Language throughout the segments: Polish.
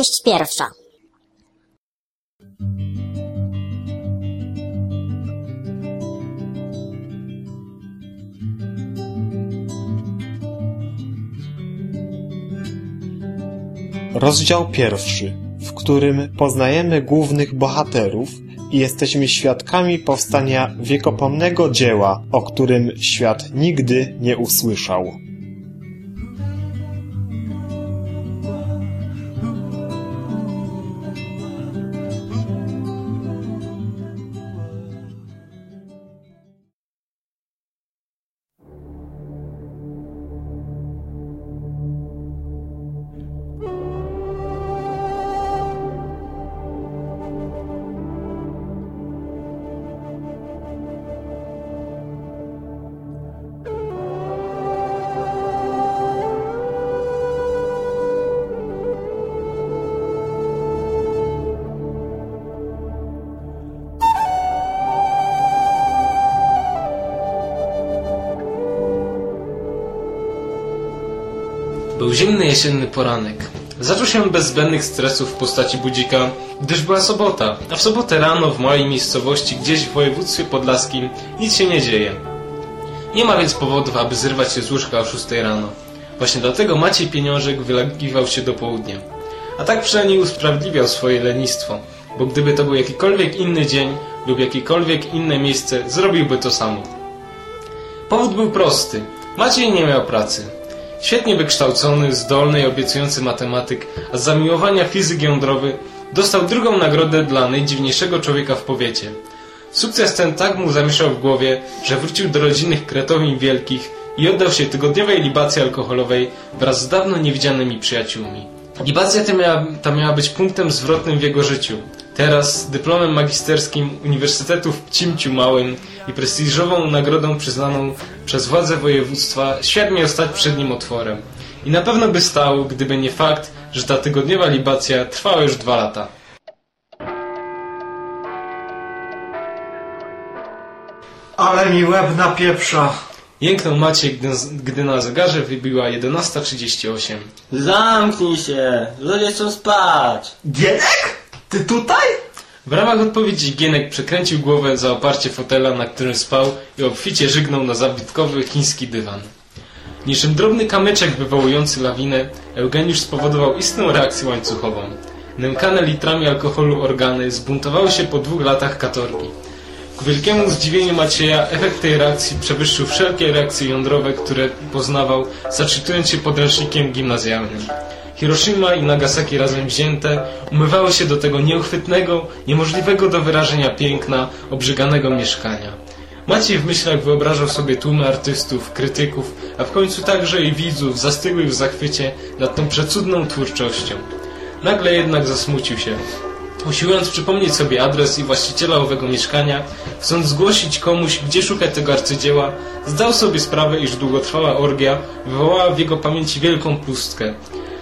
Część pierwsza. Rozdział pierwszy, w którym poznajemy głównych bohaterów i jesteśmy świadkami powstania wiekopomnego dzieła, o którym świat nigdy nie usłyszał. Był zimny jesienny poranek. Zaczął się bez zbędnych stresów w postaci budzika, gdyż była sobota, a w sobotę rano w małej miejscowości gdzieś w województwie podlaskim nic się nie dzieje. Nie ma więc powodów, aby zrywać się z łóżka o 6 rano. Właśnie dlatego Maciej Pieniążek wylagiwał się do południa. A tak przynajmniej usprawiedliwiał swoje lenistwo, bo gdyby to był jakikolwiek inny dzień lub jakiekolwiek inne miejsce, zrobiłby to samo. Powód był prosty. Maciej nie miał pracy. Świetnie wykształcony, zdolny i obiecujący matematyk, a z zamiłowania fizyk jądrowy dostał drugą nagrodę dla najdziwniejszego człowieka w powiecie. Sukces ten tak mu zamieszał w głowie, że wrócił do rodzinnych Kretowiń Wielkich i oddał się tygodniowej libacji alkoholowej wraz z dawno niewidzianymi przyjaciółmi. Libacja ta miała, ta miała być punktem zwrotnym w jego życiu. Teraz dyplomem magisterskim Uniwersytetu w Cimciu Małym i prestiżową nagrodą przyznaną przez władze województwa świat miał stać przed nim otworem. I na pewno by stał, gdyby nie fakt, że ta tygodniowa libacja trwała już dwa lata. Ale mi łeb na pieprza. Jęknął Maciek, gdy, gdy na zegarze wybiła 11.38. Zamknij się! Ludzie chcą spać! Gienek? Ty tutaj? W ramach odpowiedzi Gienek przekręcił głowę za oparcie fotela, na którym spał i obficie żygnął na zabytkowy chiński dywan. Niczym drobny kamyczek wywołujący lawinę, Eugeniusz spowodował istną reakcję łańcuchową. Nękane litrami alkoholu organy zbuntowały się po dwóch latach katorgi. Ku wielkiemu zdziwieniu Macieja efekt tej reakcji przewyższył wszelkie reakcje jądrowe, które poznawał, zaczytując się podręcznikiem gimnazjalnym. Hiroshima i Nagasaki razem wzięte umywały się do tego nieuchwytnego, niemożliwego do wyrażenia piękna, obrzyganego mieszkania. Maciej w myślach wyobrażał sobie tłumy artystów, krytyków, a w końcu także i widzów zastygłych w zachwycie nad tą przecudną twórczością. Nagle jednak zasmucił się. Usiłując przypomnieć sobie adres i właściciela owego mieszkania, chcąc zgłosić komuś, gdzie szukać tego arcydzieła, zdał sobie sprawę, iż długotrwała orgia wywołała w jego pamięci wielką pustkę.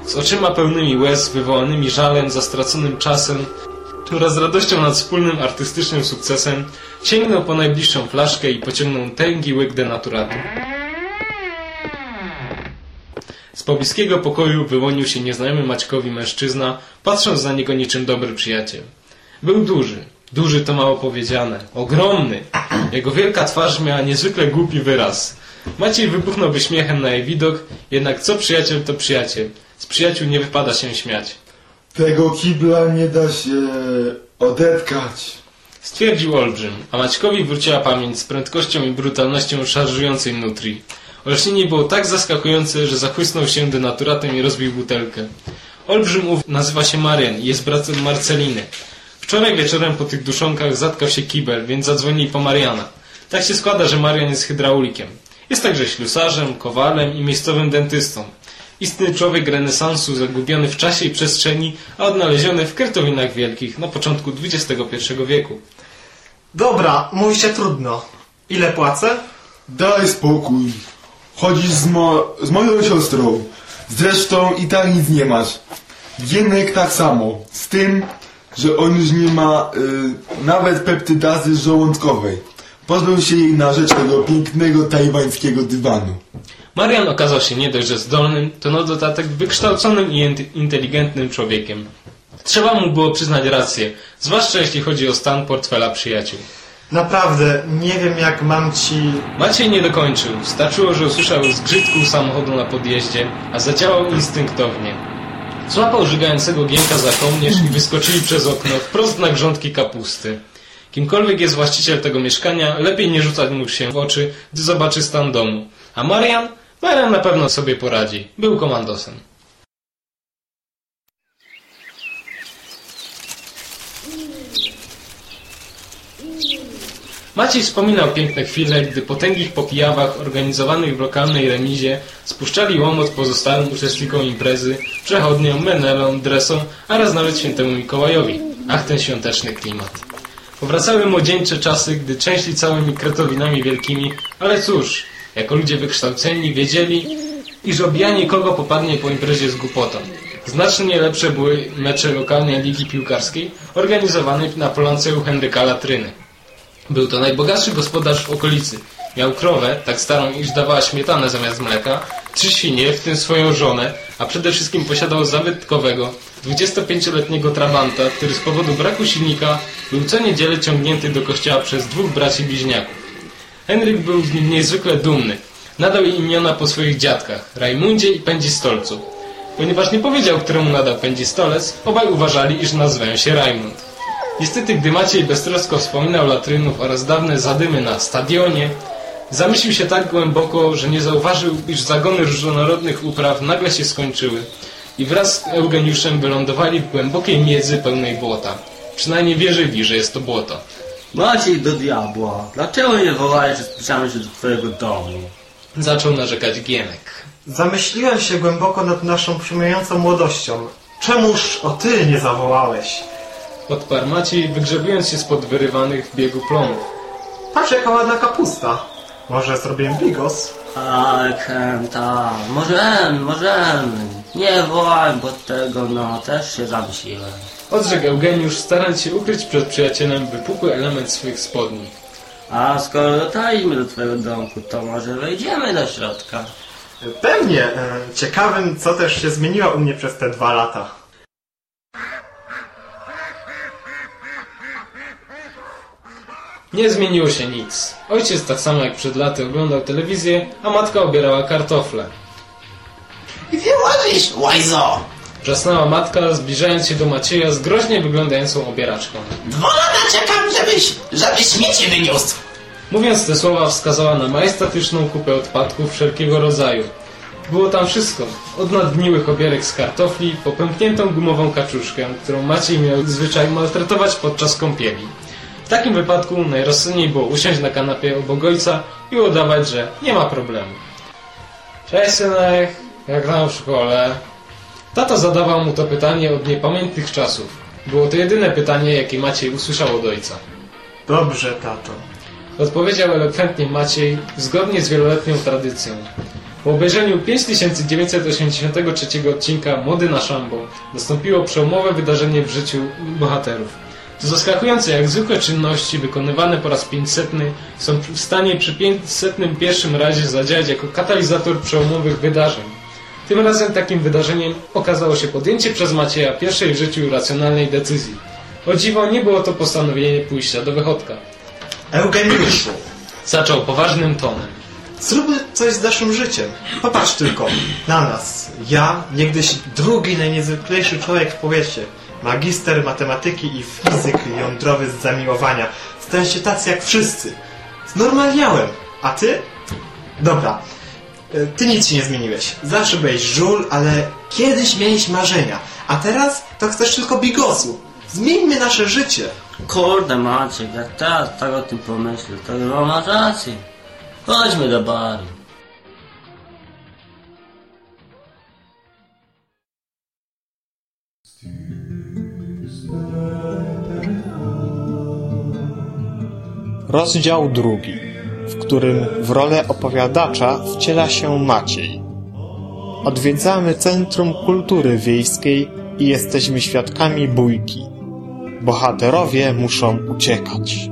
Z oczyma pełnymi łez, wywołanymi żalem za straconym czasem oraz radością nad wspólnym artystycznym sukcesem, sięgnął po najbliższą flaszkę i pociągnął tęgi łyk denaturatu. Z pobliskiego pokoju wyłonił się nieznajomy Maćkowi mężczyzna, patrząc na niego niczym dobry przyjaciel. Był duży. Duży to mało powiedziane. Ogromny. Jego wielka twarz miała niezwykle głupi wyraz. Maciej wybuchnąłby śmiechem na jej widok, jednak co przyjaciel to przyjaciel. Z przyjaciół nie wypada się śmiać. Tego kibla nie da się odetkać. Stwierdził Olbrzym, a Maćkowi wróciła pamięć z prędkością i brutalnością szarżującej nutri. Olśnienie było tak zaskakujące, że zachłysnął się denaturatem i rozbił butelkę. Olbrzym ów nazywa się Marian i jest bratem Marceliny. Wczoraj wieczorem po tych duszonkach zatkał się kibel, więc zadzwonili po Mariana. Tak się składa, że Marian jest hydraulikiem. Jest także ślusarzem, kowalem i miejscowym dentystą. Istny człowiek renesansu zagubiony w czasie i przestrzeni, a odnaleziony w Kretowinach Wielkich na początku XXI wieku. Dobra, mówi się trudno. Ile płacę? Daj spokój. Chodzisz z, mo z moją siostrą. Zresztą i tak nic nie masz. Gienek tak samo. Z tym, że on już nie ma y, nawet peptydazy żołądkowej. Pozbył się jej na rzecz tego pięknego tajwańskiego dywanu. Marian okazał się nie dość, że zdolnym, to na dodatek wykształconym i int- inteligentnym człowiekiem. Trzeba mu było przyznać rację, zwłaszcza jeśli chodzi o stan portfela przyjaciół. Naprawdę, nie wiem jak mam ci... Maciej nie dokończył. Starczyło, że usłyszał zgrzyt kół samochodu na podjeździe, a zadziałał instynktownie. Złapał żygającego gienka za kołnierz i wyskoczyli przez okno wprost na grządki kapusty. Kimkolwiek jest właściciel tego mieszkania, lepiej nie rzucać mu się w oczy, gdy zobaczy stan domu. A Marian? Marian na pewno sobie poradzi. Był komandosem. Maciej wspominał piękne chwile, gdy po tęgich popijawach organizowanych w lokalnej remizie spuszczali łomot pozostałym uczestnikom imprezy, przechodniom, menelom, dresom, a raz nawet świętemu Mikołajowi. Ach, ten świąteczny klimat. Powracały młodzieńcze czasy, gdy częśli całymi kretowinami wielkimi, ale cóż, jako ludzie wykształceni wiedzieli, iż obijanie kogo popadnie po imprezie jest głupotą. Znacznie lepsze były mecze lokalnej ligi piłkarskiej organizowanej na polance u Henryka Latryny. Był to najbogatszy gospodarz w okolicy. Miał krowę, tak starą, iż dawała śmietanę zamiast mleka, trzy świnie, w tym swoją żonę, a przede wszystkim posiadał zabytkowego, 25-letniego trabanta, który z powodu braku silnika był co niedzielę ciągnięty do kościoła przez dwóch braci bliźniaków. Henryk był z nim niezwykle dumny. Nadał im imiona po swoich dziadkach, Rajmundzie i Pędzistolcu. Ponieważ nie powiedział, któremu nadał Pędzistolec, obaj uważali, iż nazwę się Rajmund. Niestety, gdy Maciej beztrosko wspominał latrynów oraz dawne zadymy na stadionie, zamyślił się tak głęboko, że nie zauważył, iż zagony różnorodnych upraw nagle się skończyły i wraz z Eugeniuszem wylądowali w głębokiej miedzy pełnej błota. Przynajmniej wierzyli, że jest to błoto. Maciej do diabła, dlaczego nie wołałeś, że spiszamy się do twojego domu? Zaczął narzekać Gienek. Zamyśliłem się głęboko nad naszą przemijającą młodością. Czemuż o ty nie zawołałeś? Odparł Maciej, wygrzebując się spod wyrywanych w biegu plonów. Patrz jaka ładna kapusta. Może zrobiłem bigos? Tak, tak, możemy, możemy. Nie wołaj, bo tego, no, też się zamyśliłem. Odrzekł Eugeniusz, starając się ukryć przed przyjacielem wypukły element swych spodni. A skoro dotarliśmy do twojego domku, to może wejdziemy do środka. Pewnie. e, Ciekawym, co też się zmieniło u mnie przez te dwa lata. Nie zmieniło się nic. Ojciec tak samo jak przed laty oglądał telewizję, a matka obierała kartofle. Gdzie łazisz, łajzo? Wrzasnęła matka, zbliżając się do Macieja z groźnie wyglądającą obieraczką. Dwa lata czekam, żebyś, żebyś śmieci wyniósł. Mówiąc te słowa wskazała na majestatyczną kupę odpadków wszelkiego rodzaju. Było tam wszystko. Od nadgniłych obierek z kartofli, po pękniętą gumową kaczuszkę, którą Maciej miał zwyczaj maltretować podczas kąpieli. W takim wypadku najrozsądniej było usiąść na kanapie obok ojca i udawać, że nie ma problemu. Cześć synek, jak tam w szkole? Tata zadawał mu to pytanie od niepamiętnych czasów. Było to jedyne pytanie, jakie Maciej usłyszał od ojca. Dobrze, tato. Odpowiedział elokwentnie Maciej, zgodnie z wieloletnią tradycją. Po obejrzeniu 5983 odcinka Mody na Szambo nastąpiło przełomowe wydarzenie w życiu bohaterów. To zaskakujące, jak zwykłe czynności wykonywane po raz 500 są w stanie przy 501 razie zadziałać jako katalizator przełomowych wydarzeń. Tym razem takim wydarzeniem okazało się podjęcie przez Macieja pierwszej w życiu racjonalnej decyzji. O dziwo nie było to postanowienie pójścia do wychodka. Eugeniuszu, Zaczął poważnym tonem. zróbmy coś z naszym życiem. Popatrz tylko na nas. Ja, niegdyś drugi najniezwyklejszy człowiek w powiecie. Magister matematyki i fizyk jądrowy z zamiłowania. Stałem się tacy jak wszyscy. Znormalniałem. A ty? Dobra. E, Ty nic się nie zmieniłeś. Zawsze byłeś żul, ale kiedyś miałeś marzenia. A teraz to chcesz tylko bigosu. Zmieńmy nasze życie. Kurde Maciek, jak teraz tak o tym pomyślę, to chyba masz rację. Chodźmy do baru. Rozdział drugi, którym w rolę opowiadacza wciela się Maciej. Odwiedzamy Centrum Kultury Wiejskiej i jesteśmy świadkami bójki. Bohaterowie muszą uciekać.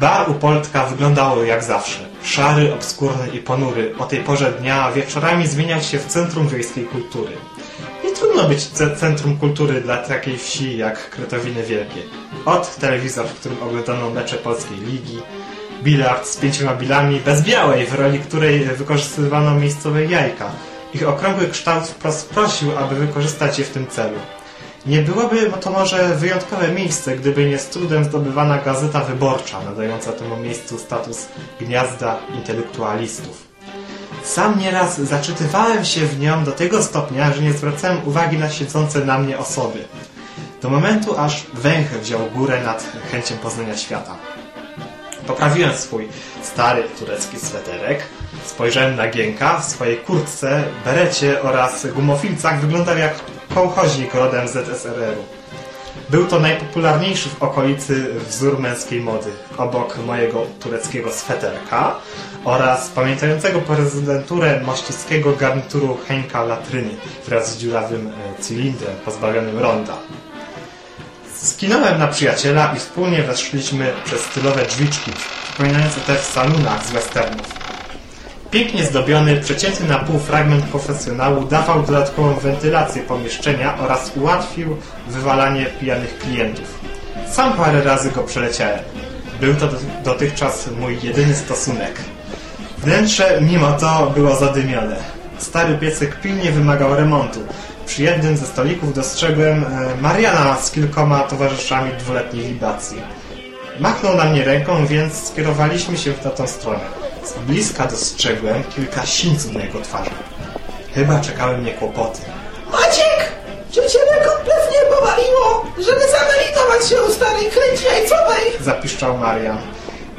Bar u Poltka wyglądało jak zawsze. Szary, obskurny i ponury. O tej porze dnia wieczorami zmieniał się w centrum wiejskiej kultury. Nie trudno być ce- centrum kultury dla takiej wsi jak Kretowiny Wielkie. Od telewizor, w którym oglądano mecze polskiej ligi, bilard z pięcioma bilami bez białej, w roli której wykorzystywano miejscowe jajka. Ich okrągły kształt wprost prosił, aby wykorzystać je w tym celu. Nie byłoby to może wyjątkowe miejsce, gdyby nie z trudem zdobywana gazeta wyborcza, nadająca temu miejscu status gniazda intelektualistów. Sam nieraz zaczytywałem się w nią do tego stopnia, że nie zwracałem uwagi na siedzące na mnie osoby. Do momentu, aż węch wziął górę nad chęcią poznania świata. Poprawiłem swój stary turecki sweterek, spojrzałem na Gienka w swojej kurtce, berecie oraz gumofilcach wyglądał jak kołchoźnik rodem z ZSRR-u. Był to najpopularniejszy w okolicy wzór męskiej mody, obok mojego tureckiego sweterka oraz pamiętającego prezydenturę mościckiego garnituru Henka Latryny wraz z dziurawym e, cylindrem pozbawionym ronda. Skinąłem na przyjaciela i wspólnie weszliśmy przez stylowe drzwiczki, przypominające te w salonach z westernów. Pięknie zdobiony, przecięty na pół fragment profesjonału dawał dodatkową wentylację pomieszczenia oraz ułatwił wywalanie pijanych klientów. Sam parę razy go przeleciałem. Był to dotychczas mój jedyny stosunek. Wnętrze mimo to było zadymione. Stary piecyk pilnie wymagał remontu. Przy jednym ze stolików dostrzegłem e, Mariana z kilkoma towarzyszami dwuletniej libacji. Machnął na mnie ręką, więc skierowaliśmy się w tamtą stronę. Z bliska dostrzegłem kilka sińców na jego twarzy. Chyba czekały mnie kłopoty. Maciek! Czy ciebie kompletnie powaliło, żeby zamelitować się u starej kręci jajcowej? Zapiszczał Marian.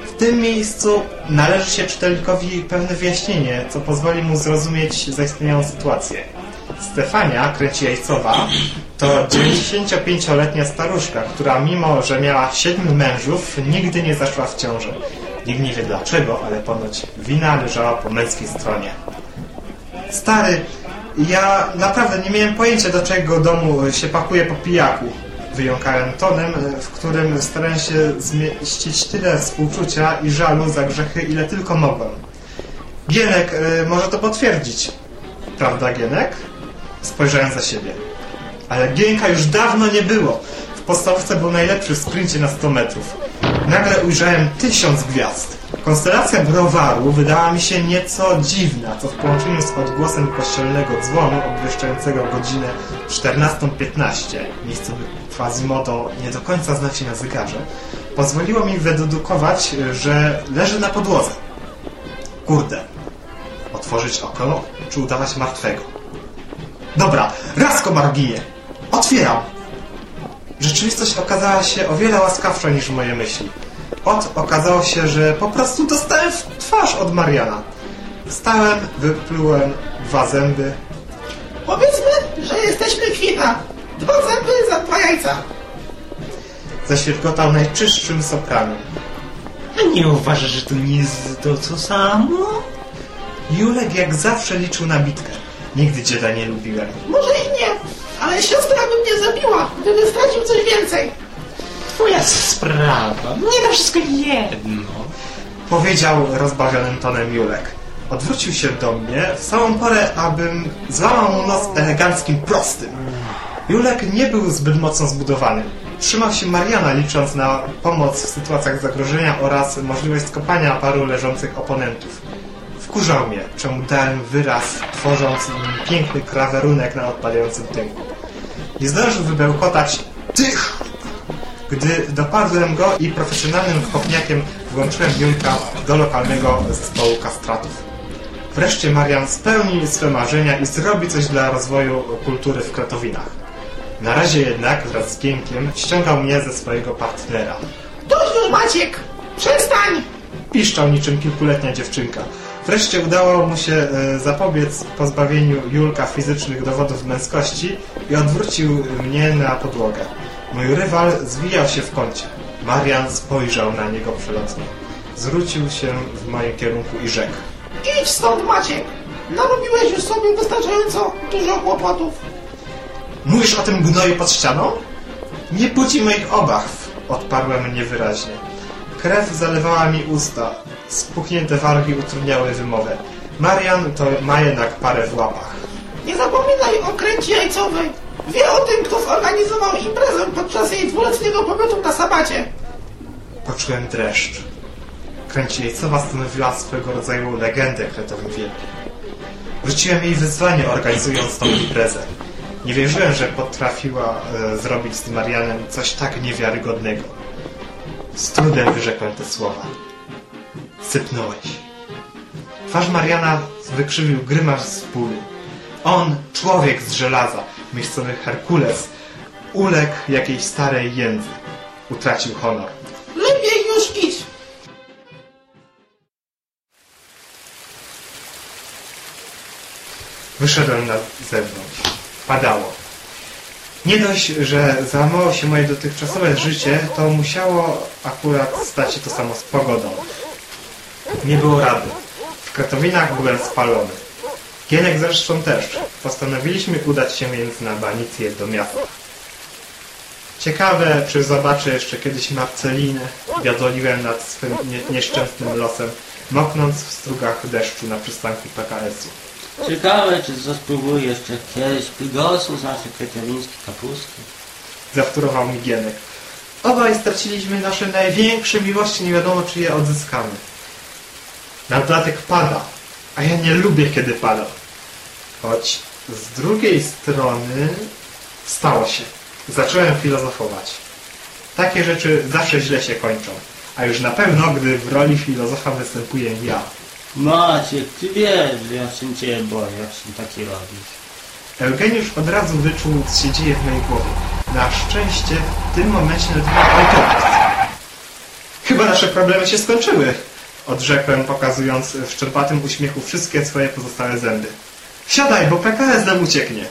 W tym miejscu należy się czytelnikowi pewne wyjaśnienie, co pozwoli mu zrozumieć zaistniałą sytuację. Stefania Kręci-Jajcowa to 95-letnia staruszka, która mimo, że miała siedmiu mężów, nigdy nie zaszła w ciążę. Nikt nie wie dlaczego, ale ponoć wina leżała po męskiej stronie. Stary, ja naprawdę nie miałem pojęcia, do czego domu się pakuje po pijaku. Wyjąkałem tonem, w którym starałem się zmieścić tyle współczucia i żalu za grzechy, ile tylko mogłem. Gienek y, może to potwierdzić. Prawda, Gienek? Spojrzałem za siebie. Ale Gienka już dawno nie było. W podstawce był najlepszy w sprincie na 100 metrów. Nagle ujrzałem tysiąc gwiazd. Konstelacja browaru wydała mi się nieco dziwna, co w połączeniu z odgłosem kościelnego dzwonu obwieszczającego godzinę 14.15, miejscowy Quasimodo nie do końca zna się na zegarze, pozwoliło mi wydedukować, że leży na podłodze. Kurde. Otworzyć okno, czy udawać martwego? Dobra, raz komar ginie. Otwieram. Rzeczywistość okazała się o wiele łaskawsza niż moje myśli. Ot okazało się, że po prostu dostałem w twarz od Mariana. Wstałem, wyplułem dwa zęby. Powiedzmy, że jesteśmy kwita. Dwa zęby za dwa jajca. Zaświergotał najczystszym sopranem. A nie uważasz, że to nie jest to co samo? Julek jak zawsze liczył na bitkę. Nigdy dzieda nie lubiłem. Może i nie, ale siostra by mnie zabiła, gdyby stracił coś więcej. Twoja sprawa. Mnie to wszystko jedno. Powiedział rozbawionym tonem Julek. Odwrócił się do mnie w samą porę, abym złamał mu nos eleganckim prostym. Julek nie był zbyt mocno zbudowany. Trzymał się Mariana, licząc na pomoc w sytuacjach zagrożenia oraz możliwość skopania paru leżących oponentów. Wkurzał mnie, czemu dałem wyraz, tworząc piękny krawerunek na odpadającym tynku. Nie zdążył wybełkotać tych, gdy dopadłem go i profesjonalnym kopniakiem włączyłem Julka do lokalnego zespołu kastratów. Wreszcie Marian spełni swe marzenia i zrobi coś dla rozwoju kultury w Kratowinach. Na razie jednak wraz z Gienkiem ściągał mnie ze swojego partnera. Dość już Maciek! Przestań! Piszczał niczym kilkuletnia dziewczynka. Wreszcie udało mu się e, zapobiec pozbawieniu Julka fizycznych dowodów męskości i odwrócił mnie na podłogę. Mój rywal zwijał się w kącie. Marian spojrzał na niego przelotnie. Zwrócił się w moim kierunku i rzekł. Idź stąd Maciek! Narobiłeś już sobie wystarczająco dużo kłopotów. Mówisz o tym gnoju pod ścianą? Nie budzi moich obaw, odparłem niewyraźnie. Krew zalewała mi usta. Spuchnięte wargi utrudniały wymowę. Marian to ma jednak parę w łapach. Nie zapominaj o kręci jajcowej. Wie o tym, kto zorganizował imprezę podczas jej dwuletniego pobytu na sabacie. Poczułem dreszcz. Kręci Jejcowa stanowiła swego rodzaju legendę kretowym wielkim. Rzuciłem jej wyzwanie organizując tą imprezę. Nie wierzyłem, że potrafiła e, zrobić z Marianem coś tak niewiarygodnego. Z trudem wyrzekłem te słowa. Sypnąłeś. Twarz Mariana wykrzywił grymasz z bólu. On, człowiek z żelaza, miejscowy Herkules, uległ jakiejś starej jędzy. Utracił honor. Lepiej już idź. Wyszedłem na zewnątrz. Padało. Nie dość, że załamało się moje dotychczasowe życie, to musiało akurat stać się to samo z pogodą. Nie było rady. W Kratowinach byłem spalony. Gienek zresztą też. Postanowiliśmy udać się więc na banicję do miasta. Ciekawe, czy zobaczę jeszcze kiedyś Marcelinę. Biadoliłem nad swym nie nieszczęsnym losem, moknąc w strugach deszczu na przystanku PKS-u. Ciekawe, czy co spróbuję jeszcze kiedyś pigosu z naszej kretywińskiej kapustki. zawtórował mi Gienek. Obaj straciliśmy nasze największe miłości, nie wiadomo czy je odzyskamy. Nadlatek pada, a ja nie lubię kiedy pada. Choć z drugiej strony stało się. Zacząłem filozofować. Takie rzeczy zawsze źle się kończą, a już na pewno, gdy w roli filozofa występuję ja. Maciek, ty wiesz, że ja się ciebie boję, jak się taki robisz. Eugeniusz od razu wyczuł, co się dzieje w mojej głowie. Na szczęście w tym momencie nadjechał autobus. Chyba nasze problemy się skończyły, odrzekłem, pokazując w szczerbatym uśmiechu wszystkie swoje pozostałe zęby. Siadaj, bo PKS nam ucieknie.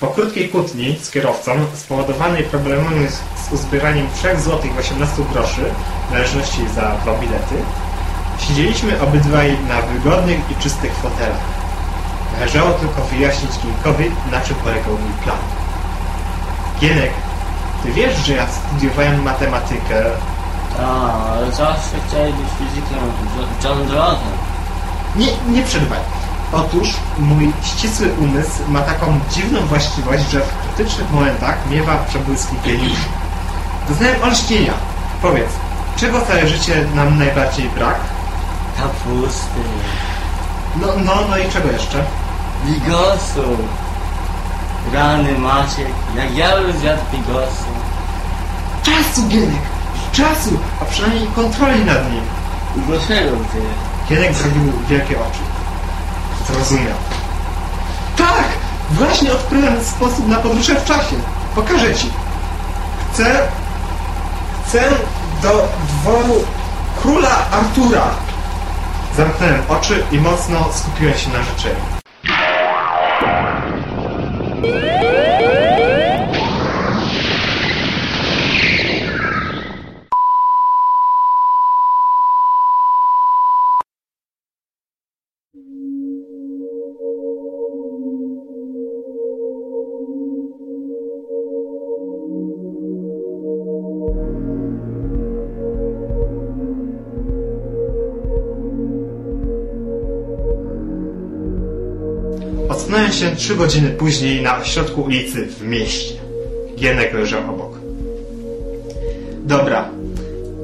Po krótkiej kłótni z kierowcą, spowodowanej problemami z, uzbieraniem 3 zł 18 groszy, należności za dwa bilety, siedzieliśmy obydwaj na wygodnych i czystych fotelach. Należało tylko wyjaśnić Gienkowi, na czym polegał mój plan. Gienek, ty wiesz, że ja studiowałem matematykę. A, ale zawsze chciałeś być fizykiem, Jo- John. Nie, nie przerywaj. Otóż mój ścisły umysł ma taką dziwną właściwość, że w krytycznych momentach miewa przebłyski geniuszu. Doznałem olśnienia. Powiedz, czego całe życie nam najbardziej brak? Kapusty. No, no, no i czego jeszcze? Bigosu. Rany Maciek, jak ja bym zjadł bigosu. Czasu, Gienek! Czasu! A przynajmniej kontroli nad nim. Dlaczego ty? Gienek zrobił wielkie oczy. Zrozumiał. Tak! Właśnie odkryłem sposób na podróże w czasie. Pokażę ci. Chcę... Chcę do dworu króla Artura. Zamknąłem oczy i mocno skupiłem się na życzeniu. Trzy godziny później na środku ulicy w mieście. Gienek leżał obok. Dobra,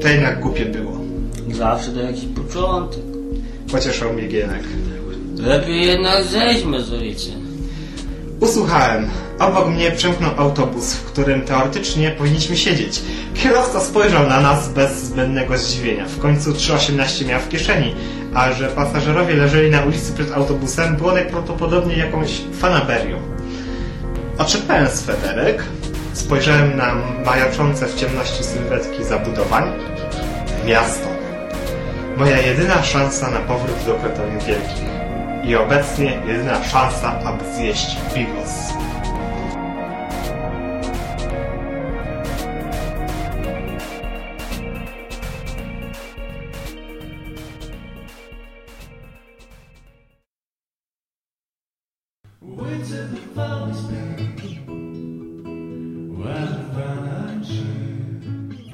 to jednak głupie było. Zawsze to jakiś początek. Pocieszał mnie Gienek. Lepiej jednak zejdźmy z ulicy. Usłuchałem. Obok mnie przemknął autobus, w którym teoretycznie powinniśmy siedzieć. Kierowca spojrzał na nas bez zbędnego zdziwienia. W końcu 3.18 miał w kieszeni, a że pasażerowie leżeli na ulicy przed autobusem, było najprawdopodobniej jakąś fanaberią. Oczepałem sweterek, spojrzałem na majaczące w ciemności sylwetki zabudowań. Miasto. Moja jedyna szansa na powrót do Kretowi Wielkich. I obecnie jedyna szansa, aby zjeść bigos.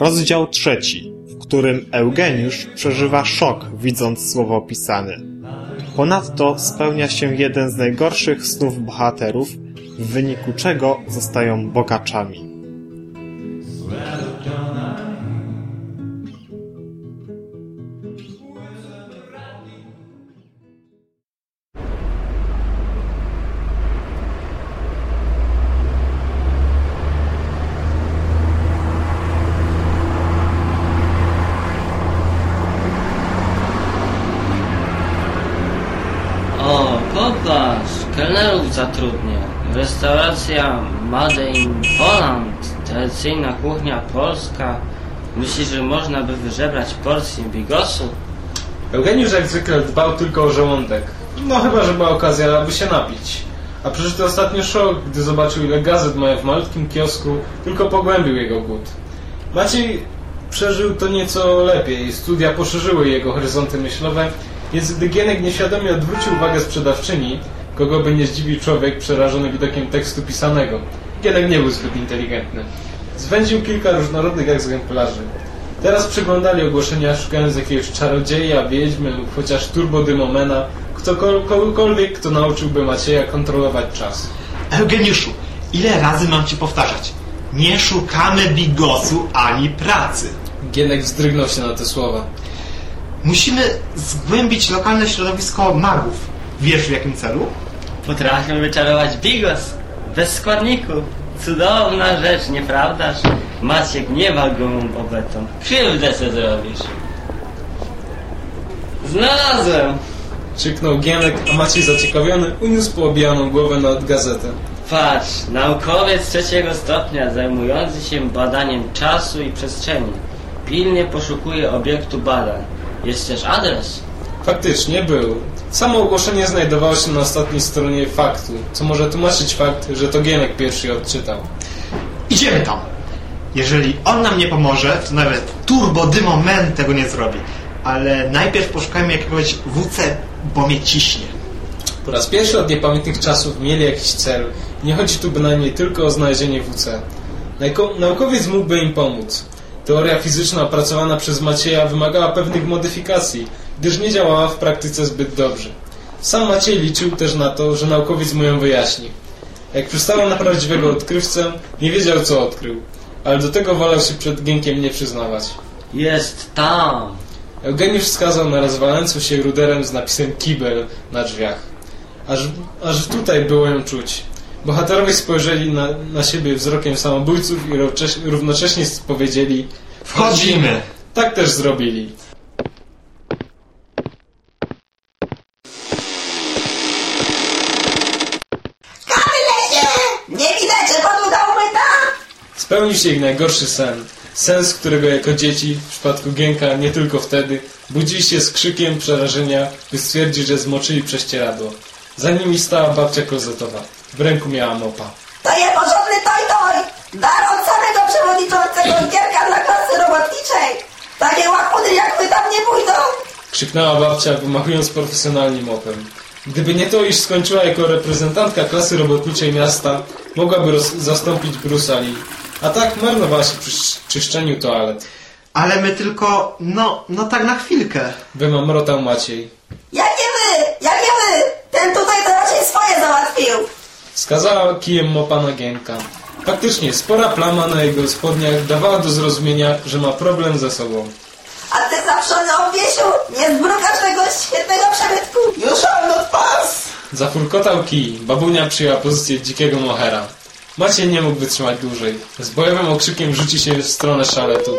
Rozdział trzeci, w którym Eugeniusz przeżywa szok widząc słowo opisane. Ponadto spełnia się jeden z najgorszych snów bohaterów, w wyniku czego zostają bogaczami. Restauracja Made in Poland, tradycyjna kuchnia polska. Myślisz, że można by wyżebrać porcję bigosu? Eugeniusz jak zwykle dbał tylko o żołądek. No chyba, że była okazja, aby się napić. A przeżyty ostatnio szok, gdy zobaczył ile gazet mają w malutkim kiosku, tylko pogłębił jego głód. Maciej przeżył to nieco lepiej. Studia poszerzyły jego horyzonty myślowe, więc gdy Gienek nieświadomie odwrócił uwagę sprzedawczyni, kogo by nie zdziwił człowiek przerażony widokiem tekstu pisanego. Gienek nie był zbyt inteligentny. Zwędził kilka różnorodnych egzemplarzy. Teraz przeglądali ogłoszenia, szukając jakiegoś czarodzieja, wiedźmy lub chociaż turbodymomena, ktokol- kogokolwiek, kto nauczyłby Macieja kontrolować czas. Eugeniuszu, ile razy mam ci powtarzać? Nie szukamy bigosu ani pracy. Gienek wzdrygnął się na te słowa. Musimy zgłębić lokalne środowisko magów. Wiesz w jakim celu? Potrafią wyczarować bigos, bez składników. Cudowna rzecz, nieprawdaż? Maciek, nie wal gołąb obetą. Krzywdę se zrobisz. Znalazłem! Krzyknął Gienek, a Maciej zaciekawiony uniósł poobijaną głowę nad gazetę. Patrz, naukowiec trzeciego stopnia zajmujący się badaniem czasu i przestrzeni. Pilnie poszukuje obiektu badań. Jest też adres. Faktycznie był. Samo ogłoszenie znajdowało się na ostatniej stronie faktu, co może tłumaczyć fakt, że to Gienek pierwszy je odczytał. Idziemy tam. Jeżeli on nam nie pomoże, to nawet turbo dymomen tego nie zrobi. Ale najpierw poszukajmy jakiegoś WC, bo mnie ciśnie. Po raz pierwszy od niepamiętnych czasów mieli jakiś cel. Nie chodzi tu bynajmniej tylko o znalezienie WC. Nauko- Naukowiec mógłby im pomóc. Teoria fizyczna opracowana przez Macieja wymagała pewnych modyfikacji, gdyż nie działała w praktyce zbyt dobrze. Sam Maciej liczył też na to, że naukowiec mu ją wyjaśni. Jak przystało na prawdziwego odkrywcę, nie wiedział co odkrył, ale do tego wolał się przed Gienkiem nie przyznawać. Jest tam. Eugeniusz wskazał na rozwalającą się ruderem z napisem kibel na drzwiach. Aż, aż tutaj było ją czuć. Bohaterowie spojrzeli na, na siebie wzrokiem samobójców i równocześnie powiedzieli Wchodzimy! Tak też zrobili. Spełnił się ich najgorszy sen. Sen, z którego jako dzieci, w przypadku Gienka nie tylko wtedy, budzili się z krzykiem przerażenia, by stwierdzić, że zmoczyli prześcieradło. Za nimi stała babcia klozetowa. W ręku miała mopa. To nieporządny toj-toj! Dar od samego przewodniczącego gierka dla klasy robotniczej! Takie łachudy jak wy tam nie pójdą! Krzyknęła babcia, wymachując profesjonalnie mopem. Gdyby nie to, iż skończyła jako reprezentantka klasy robotniczej miasta, mogłaby zastąpić Bruce'a Lee. A tak marnowała się przy sz- czyszczeniu toalet. Ale my tylko, no, no tak na chwilkę. Wymamrotał Maciej. Jakie wy! Jakie wy! Ten tutaj to raczej swoje załatwił! Wskazała kijem mopa na Gienka. Faktycznie, spora plama na jego spodniach dawała do zrozumienia, że ma problem ze sobą. A ty zawszony obwiesiu! Nie zbrukasz tego świetnego przebytku! Już on pas! Zafurkotał kij. Babunia przyjęła pozycję dzikiego mohera. Maciej nie mógł wytrzymać dłużej. Z bojowym okrzykiem rzuci się w stronę szaletu.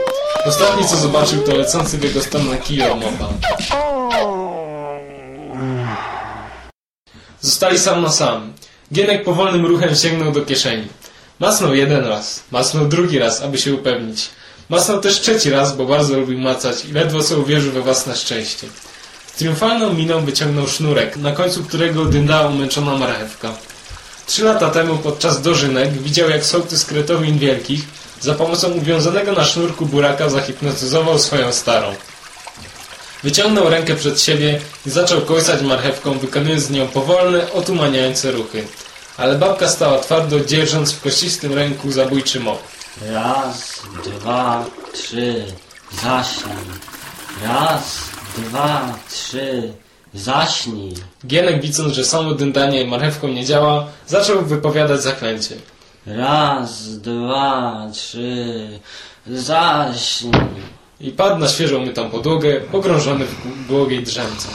Ostatni co zobaczył to lecący w jego stronę kij mopa. Zostali sam na sam. Gienek powolnym ruchem sięgnął do kieszeni. Macnął jeden raz, macnął drugi raz, aby się upewnić. Macnął też trzeci raz, bo bardzo lubił macać i ledwo co uwierzył we własne szczęście. Z triumfalną miną wyciągnął sznurek, na końcu którego dyndała umęczona marchewka. Trzy lata temu podczas dożynek widział jak sołtys Kretowin Wielkich za pomocą uwiązanego na sznurku buraka zahipnotyzował swoją starą. Wyciągnął rękę przed siebie i zaczął kołysać marchewką, wykonując z nią powolne, otumaniające ruchy. Ale babka stała twardo, dzierżąc w kościstym ręku zabójczy mop. Raz, dwa, trzy. Zaśnij. Raz, dwa, trzy. Zaśnij. Gienek widząc, że samo dędanie marchewką nie działa, zaczął wypowiadać zaklęcie. Raz, dwa, trzy. Zaśnij. I padł na świeżo mytą podłogę, pogrążony w błogiej drzemce.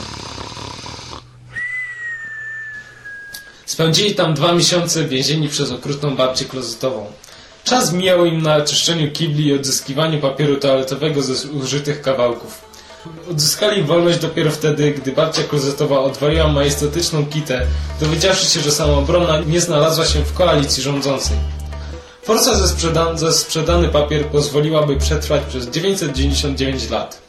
Spędzili tam dwa miesiące więzieni przez okrutną babcię klozetową. Czas mijał im na czyszczeniu kibli i odzyskiwaniu papieru toaletowego ze zużytych kawałków. Odzyskali wolność dopiero wtedy, gdy babcia klozetowa odwaliła majestatyczną kitę, dowiedziawszy się, że samoobrona nie znalazła się w koalicji rządzącej. Forsa ze, sprzeda za sprzedany papier pozwoliłaby przetrwać przez 999 lat.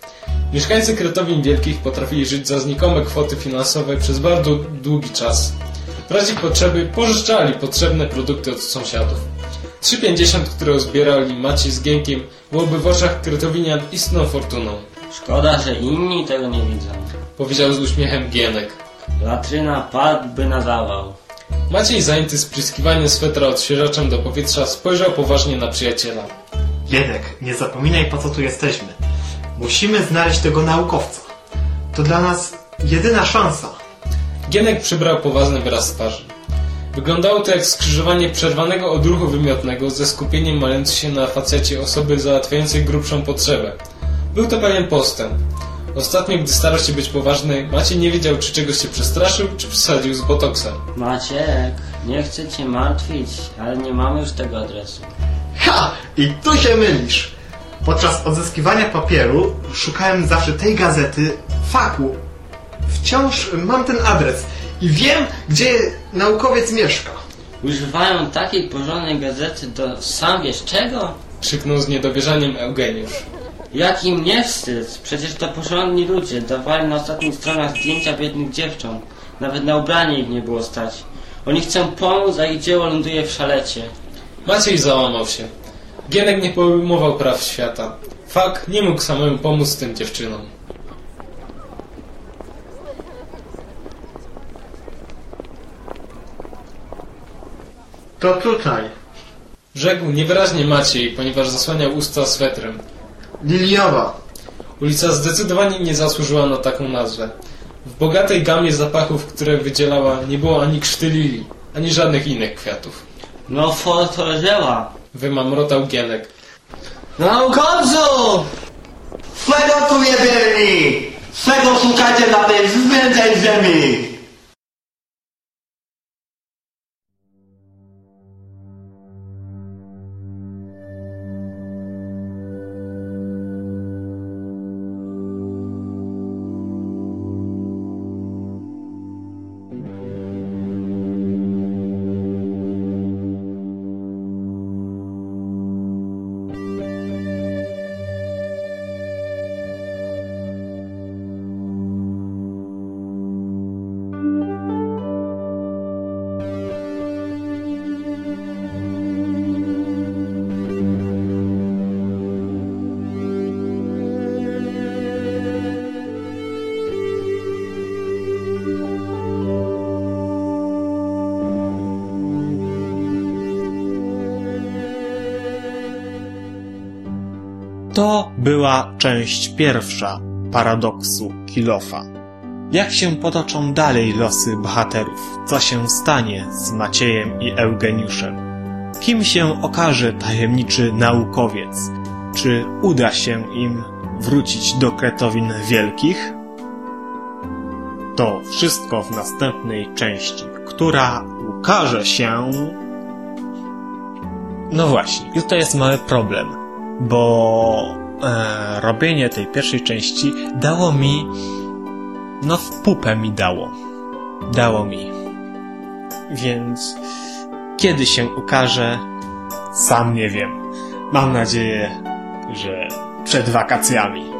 Mieszkańcy Kretowin Wielkich potrafili żyć za znikome kwoty finansowe przez bardzo długi czas. W razie potrzeby pożyczali potrzebne produkty od sąsiadów. 3,50, które zbierali Maciej z Gienkiem, byłoby w oczach Kretowinian istną fortuną. Szkoda, że inni tego nie widzą. Powiedział z uśmiechem Gienek. Latryna padłby na zawał. Maciej zajęty spryskiwaniem swetra odświeżaczem do powietrza spojrzał poważnie na przyjaciela. Gienek, nie zapominaj po co tu jesteśmy. Musimy znaleźć tego naukowca. To dla nas jedyna szansa. Gienek przybrał poważny wyraz twarzy. Wyglądało to jak skrzyżowanie przerwanego odruchu wymiotnego ze skupieniem mającej się na facecie osoby załatwiającej grubszą potrzebę. Był to pewien postęp. Ostatnio, gdy starał się być poważny, Maciej nie wiedział, czy czegoś się przestraszył, czy przesadził z botoksem. Maciek, nie chcę cię martwić, ale nie mamy już tego adresu. Ha! I tu się mylisz. Podczas odzyskiwania papieru szukałem zawsze tej gazety faku. Wciąż mam ten adres i wiem, gdzie naukowiec mieszka. Używają takiej porządnej gazety do sam wiesz czego? Krzyknął z niedowierzaniem Eugeniusz. Jak im nie wstyd? Przecież to porządni ludzie. Dawali na ostatnich stronach zdjęcia biednych dziewcząt. Nawet na ubranie ich nie było stać. Oni chcą pomóc, a ich dzieło ląduje w szalecie. Maciej załamał się. Gienek nie pojmował praw świata. Fak nie mógł samemu pomóc tym dziewczynom. To tutaj. Rzekł niewyraźnie Maciej, ponieważ zasłaniał usta swetrem. Liliowa. Ulica zdecydowanie nie zasłużyła na taką nazwę. W bogatej gamie zapachów, które wydzielała, nie było ani krzty lilii, ani żadnych innych kwiatów. No fotorzeła. Wymamrotał Gienek. Naukowcu! Swego tu nie byli! Swego szukacie na tej zbędnej ziemi! To była część pierwsza paradoksu Kilofa. Jak się potoczą dalej losy bohaterów? Co się stanie z Maciejem i Eugeniuszem? Kim się okaże tajemniczy naukowiec? Czy uda się im wrócić do Kretowin Wielkich? To wszystko w następnej części, która ukaże się... No właśnie, tutaj jest mały problem bo e, robienie tej pierwszej części dało mi, no w pupę mi dało. Dało mi. Więc kiedy się ukaże, sam nie wiem. Mam nadzieję, że przed wakacjami.